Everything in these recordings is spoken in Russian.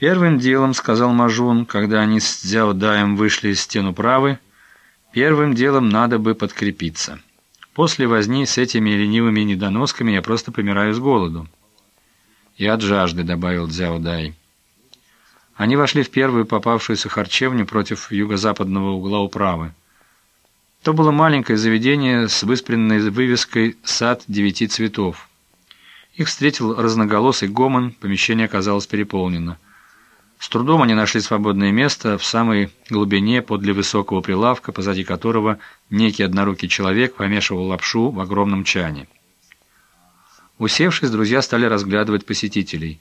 «Первым делом, — сказал Мажун, когда они с Дзяо Даем вышли из стену правы, — первым делом надо бы подкрепиться. После возни с этими ленивыми недоносками я просто помираю с голоду». «И от жажды», — добавил Дзяо Дай. Они вошли в первую попавшуюся харчевню против юго-западного угла управы. То было маленькое заведение с выспренной вывеской «Сад девяти цветов». Их встретил разноголосый гомон, помещение оказалось переполнено. С трудом они нашли свободное место в самой глубине подле высокого прилавка, позади которого некий однорукий человек помешивал лапшу в огромном чане. Усевшись, друзья стали разглядывать посетителей.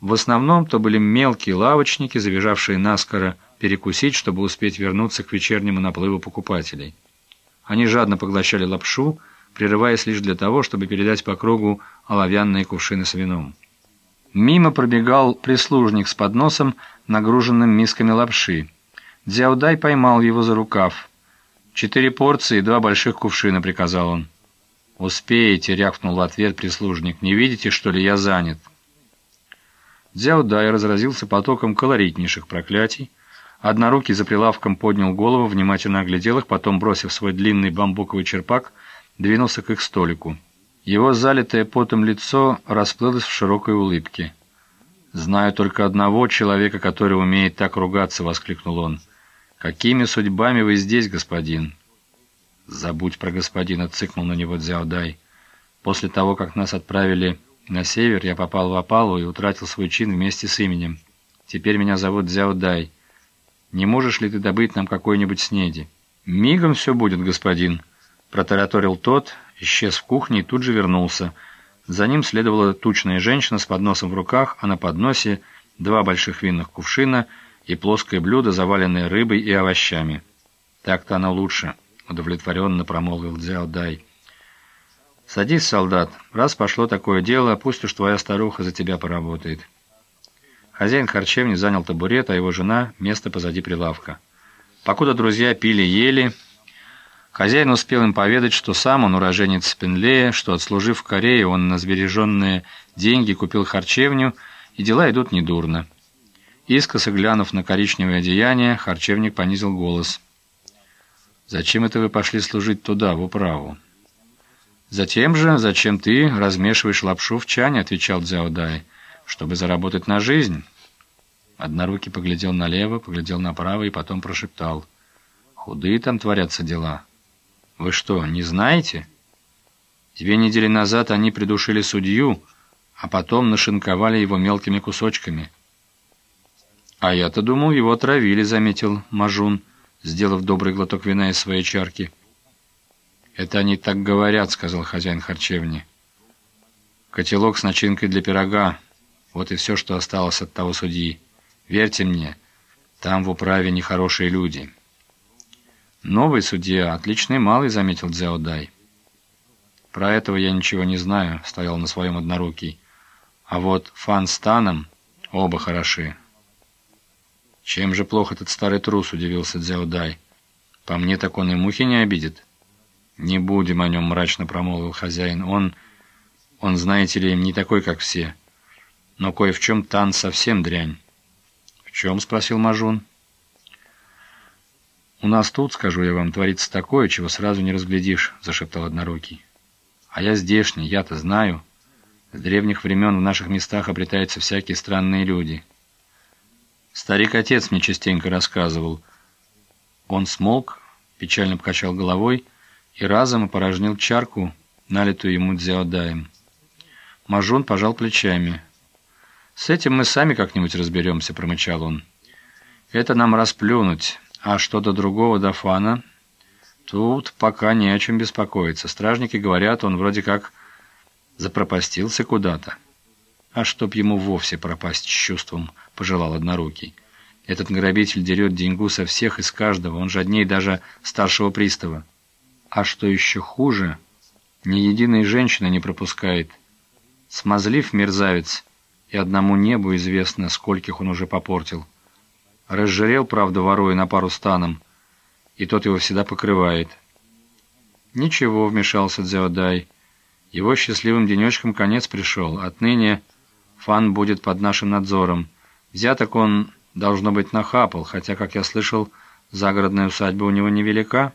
В основном то были мелкие лавочники, забежавшие наскоро перекусить, чтобы успеть вернуться к вечернему наплыву покупателей. Они жадно поглощали лапшу, прерываясь лишь для того, чтобы передать по кругу оловянные кувшины с вином. Мимо пробегал прислужник с подносом, нагруженным мисками лапши. Дзяудай поймал его за рукав. «Четыре порции и два больших кувшина», — приказал он. «Успеете», — рявкнул в ответ прислужник. «Не видите, что ли, я занят?» Дзяудай разразился потоком колоритнейших проклятий. Однорукий за прилавком поднял голову, внимательно оглядел их, потом, бросив свой длинный бамбуковый черпак, двинулся к их столику. Его залитое потом лицо расплылось в широкой улыбке. «Знаю только одного человека, который умеет так ругаться», — воскликнул он. «Какими судьбами вы здесь, господин?» «Забудь про господина», — цыкнул на него Дзяодай. «После того, как нас отправили на север, я попал в опалу и утратил свой чин вместе с именем. Теперь меня зовут Дзяодай. Не можешь ли ты добыть нам какой-нибудь снеди?» «Мигом все будет, господин», — протараторил тот, — исчез в кухне и тут же вернулся. За ним следовала тучная женщина с подносом в руках, а на подносе два больших винных кувшина и плоское блюдо, заваленное рыбой и овощами. «Так-то оно лучше», — удовлетворенно промолвил Дзяо Дай. «Садись, солдат. Раз пошло такое дело, пусть уж твоя старуха за тебя поработает». Хозяин харчевни занял табурет, а его жена — место позади прилавка. Покуда друзья пили-ели... Хозяин успел им поведать, что сам он уроженец Пенлея, что, отслужив в Корее, он на сбереженные деньги купил харчевню, и дела идут недурно. Искоса глянув на коричневое одеяние, харчевник понизил голос. «Зачем это вы пошли служить туда, в управу?» «Затем же, зачем ты размешиваешь лапшу в чане?» — отвечал Дзяодай. «Чтобы заработать на жизнь». Однорукий поглядел налево, поглядел направо и потом прошептал. «Худые там творятся дела». «Вы что, не знаете?» Две недели назад они придушили судью, а потом нашинковали его мелкими кусочками. «А я-то думал, его отравили», — заметил Мажун, сделав добрый глоток вина из своей чарки. «Это они так говорят», — сказал хозяин харчевни. «Котелок с начинкой для пирога. Вот и все, что осталось от того судьи. Верьте мне, там в управе нехорошие люди». «Новый судья, отличный малый», — заметил Дзяо Дай. «Про этого я ничего не знаю», — стоял на своем однорукий. «А вот Фан с Таном оба хороши». «Чем же плохо этот старый трус?» — удивился Дзяо Дай. «По мне так он и мухи не обидит». «Не будем о нем», — мрачно промолвил хозяин. «Он, он, знаете ли, не такой, как все. Но кое в чем Тан совсем дрянь». «В чем?» — спросил Мажун. «У нас тут, скажу я вам, творится такое, чего сразу не разглядишь», — зашептал однорукий. «А я здешний, я-то знаю. С древних времен в наших местах обретаются всякие странные люди». Старик-отец мне частенько рассказывал. Он смолк, печально покачал головой и разом опорожнил чарку, налитую ему дзяодаем. Мажун пожал плечами. «С этим мы сами как-нибудь разберемся», — промычал он. «Это нам расплюнуть». А что до другого Дафана, тут пока не о чем беспокоиться. Стражники говорят, он вроде как запропастился куда-то. А чтоб ему вовсе пропасть с чувством, пожелал однорукий. Этот грабитель дерет деньгу со всех и с каждого, он жадней даже старшего пристава. А что еще хуже, ни единой женщины не пропускает. Смазлив мерзавец, и одному небу известно, скольких он уже попортил. Разжирел, правда, воруя на пару станом, и тот его всегда покрывает. «Ничего», — вмешался Дзяодай. «Его счастливым денечком конец пришел. Отныне Фан будет под нашим надзором. Взяток он, должно быть, нахапал, хотя, как я слышал, загородная усадьба у него невелика.